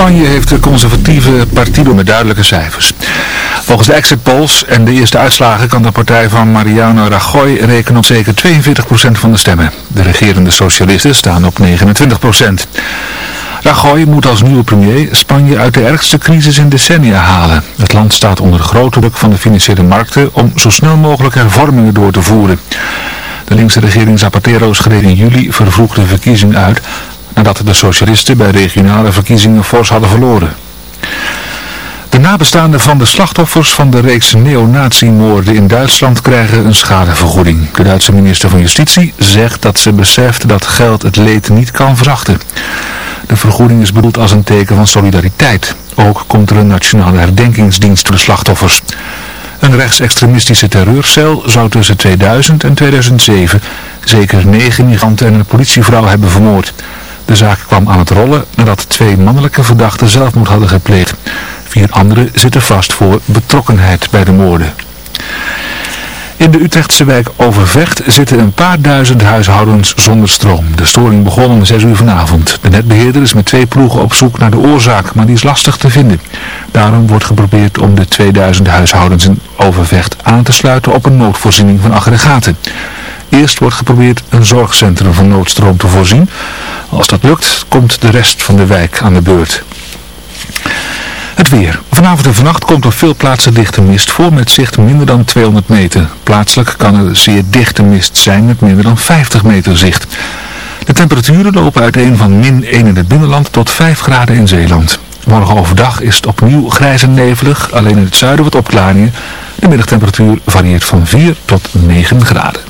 Spanje heeft de conservatieve Partido met duidelijke cijfers. Volgens de exit polls en de eerste uitslagen kan de partij van Mariano Rajoy rekenen op zeker 42% van de stemmen. De regerende socialisten staan op 29%. Rajoy moet als nieuwe premier Spanje uit de ergste crisis in decennia halen. Het land staat onder grote druk van de financiële markten om zo snel mogelijk hervormingen door te voeren. De linkse regering Zapatero schreef in juli vervroegde verkiezing uit nadat de socialisten bij regionale verkiezingen fors hadden verloren. De nabestaanden van de slachtoffers van de reeks neonatiemoorden in Duitsland krijgen een schadevergoeding. De Duitse minister van Justitie zegt dat ze beseft dat geld het leed niet kan verachten. De vergoeding is bedoeld als een teken van solidariteit. Ook komt er een nationale herdenkingsdienst voor de slachtoffers. Een rechtsextremistische terreurcel zou tussen 2000 en 2007 zeker negen migranten en een politievrouw hebben vermoord. De zaak kwam aan het rollen nadat twee mannelijke verdachten zelfmoord hadden gepleegd. Vier anderen zitten vast voor betrokkenheid bij de moorden. In de Utrechtse wijk Overvecht zitten een paar duizend huishoudens zonder stroom. De storing begon om 6 uur vanavond. De netbeheerder is met twee ploegen op zoek naar de oorzaak, maar die is lastig te vinden. Daarom wordt geprobeerd om de 2000 huishoudens in Overvecht aan te sluiten op een noodvoorziening van aggregaten. Eerst wordt geprobeerd een zorgcentrum van noodstroom te voorzien. Als dat lukt, komt de rest van de wijk aan de beurt. Het weer. Vanavond en vannacht komt op veel plaatsen dichte mist voor met zicht minder dan 200 meter. Plaatselijk kan er zeer dichte mist zijn met minder dan 50 meter zicht. De temperaturen lopen uiteen van min 1 in het binnenland tot 5 graden in Zeeland. Morgen overdag is het opnieuw grijs en nevelig, alleen in het zuiden wat opklaringen. De middagtemperatuur varieert van 4 tot 9 graden.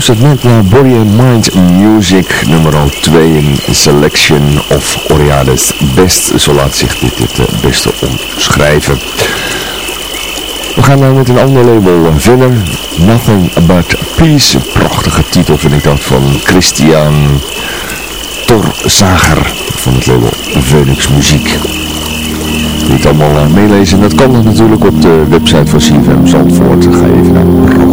geluisterd net naar Body and Mind Music nummer 2 in Selection of Oriades Best. Zo laat zich dit het uh, beste omschrijven. We gaan nou met een ander label verder. Nothing But Peace. Prachtige titel vind ik dat van Christian Torzager van het label Phoenix Muziek. Niet allemaal uh, meelezen, dat kan natuurlijk op de website van CFM Zandvoort. Ga even naar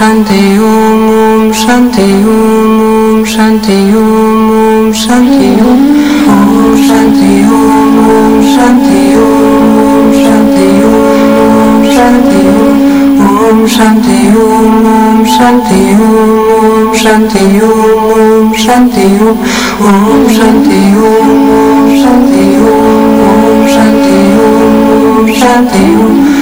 Shanti Om Om Shanti Om Om Shanti Om Om Shanti Om Om Shanti Om Om Shanti Om Om Shanti Om Om Shanti Om Shanti Om Om Shanti Om Om Shanti Om Om Shanti Om Om Shanti Om Om Shanti Om Om Shanti Om Om Shanti Om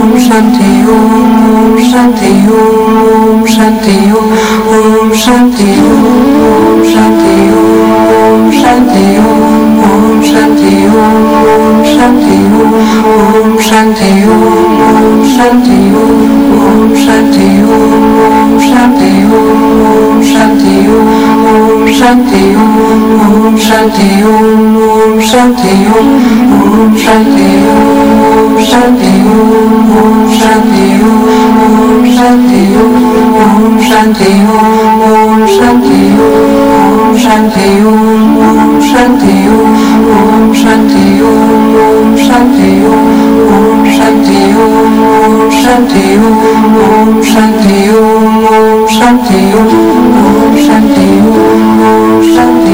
Om Shanti Om Shanti Om Shanti Om Shanti Om Shanti Om Shanti Om Shanti Om Shanti Om Shanti Om Om Shanti Om Om Shanti Om Om Shanti Om Om Shanti Om Om Shanti Om Om Shanti Om Om Shanti Om Om Shanti Om Om Shanti Om Om Shanti Om Om Shanti Om Om Shanti Om Om Shanti Om Om Shanti Om Om Shanti Om Shanti Om Shanti Om Shanti Om Shanti Om Shanti Om Shanti Om Shanti Om Shanti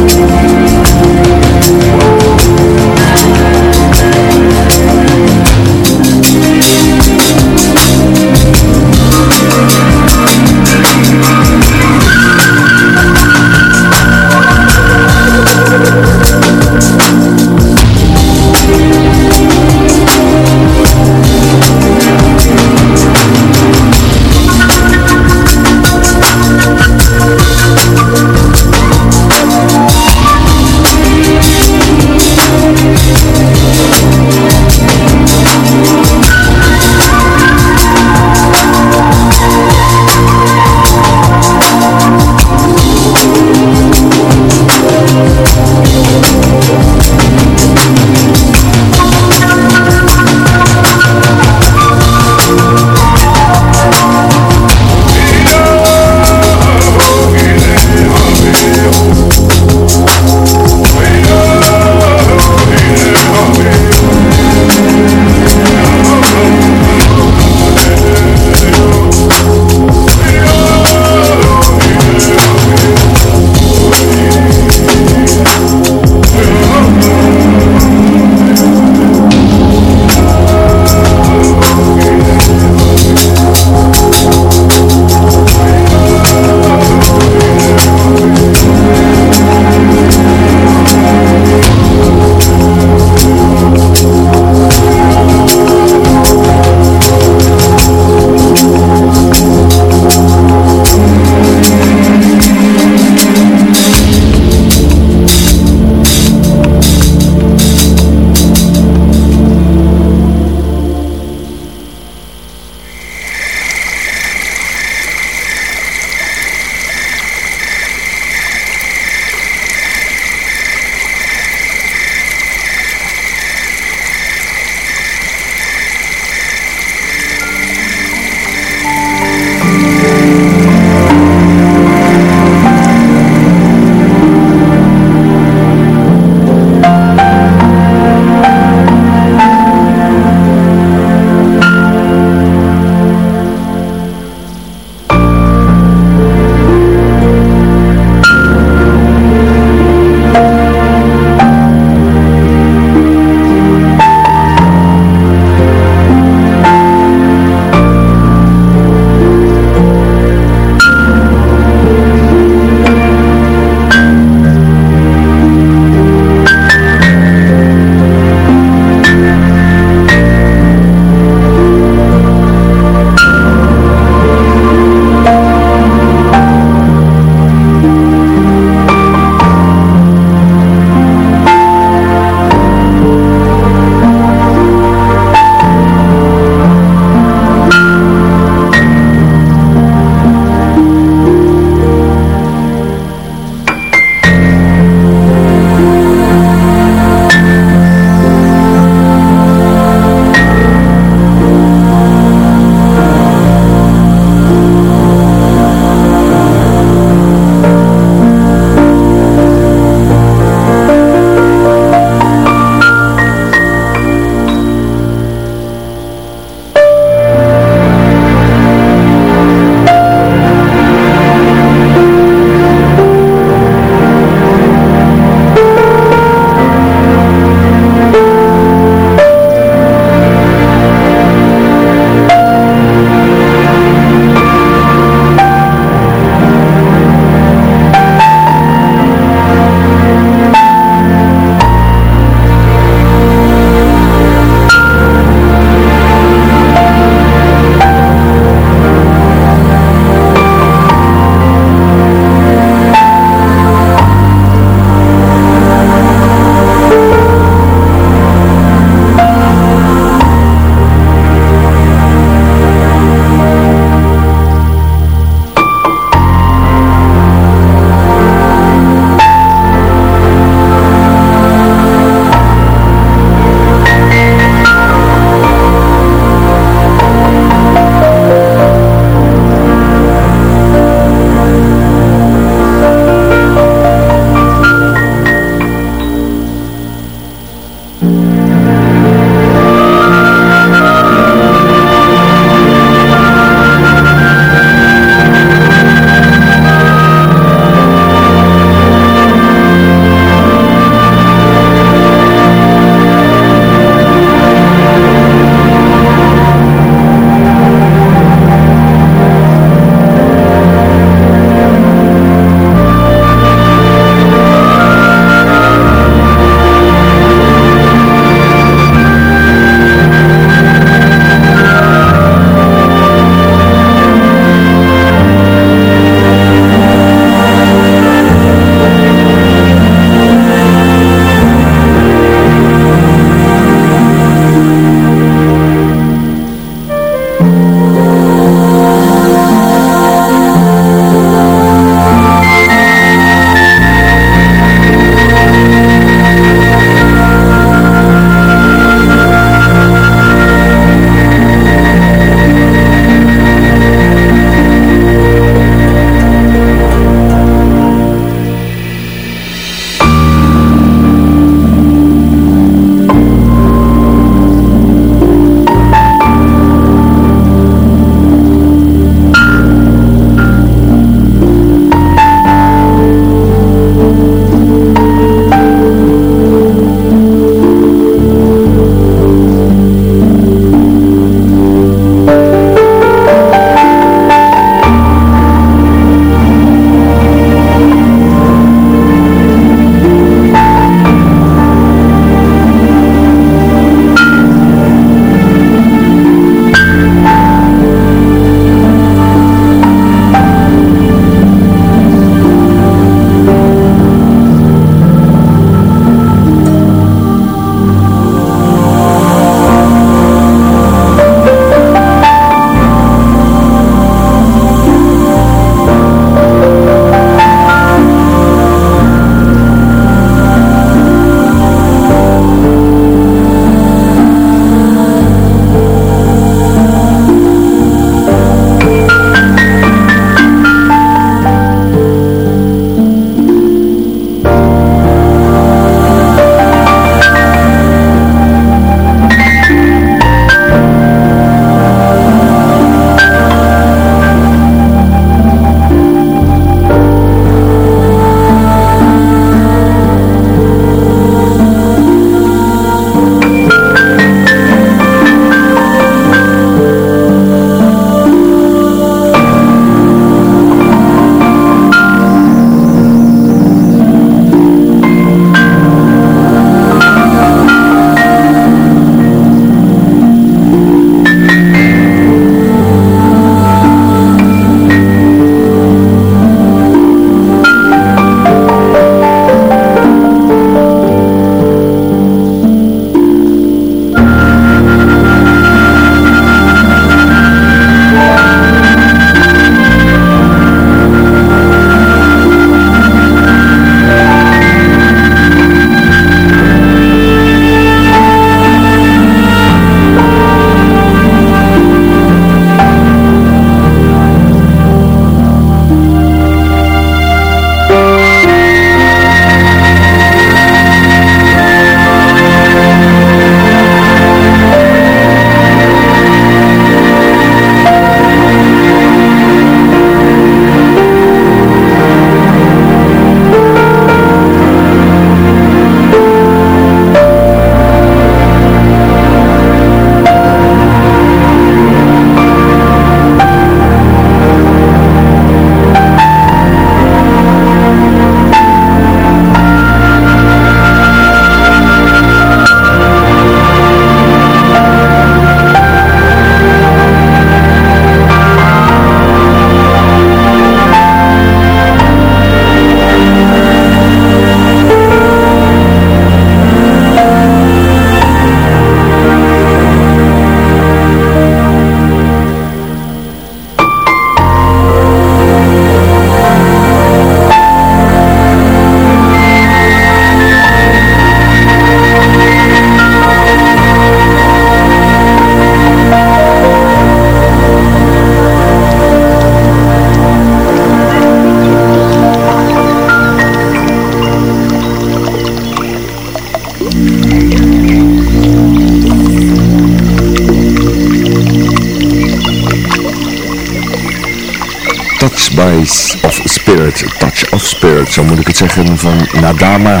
Taste of Spirit, Touch of Spirit, zo moet ik het zeggen, van Nadama.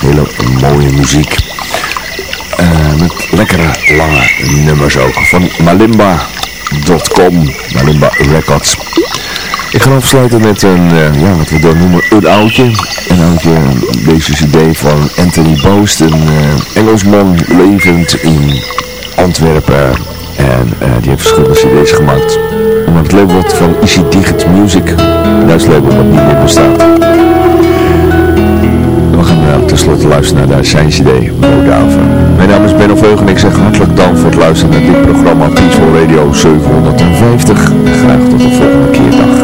Hele mooie muziek. Uh, met lekkere lange nummers ook. Van Malimba.com, Malimba Records. Ik ga afsluiten met een, uh, ja, wat we dan noemen, een oudje. Een oudje, deze idee van Anthony Boost, een uh, Engelsman levend in Antwerpen. En die heeft verschillende cd's gemaakt. Onder het label van Easy Digit Music. Duits label dat niet meer bestaat. We gaan uh, tenslotte luisteren naar zijn cd, Modaven. Mijn naam is Benno Veug en ik zeg hartelijk dank voor het luisteren naar dit programma Peaceful Radio 750. Graag tot de volgende keer. Dag.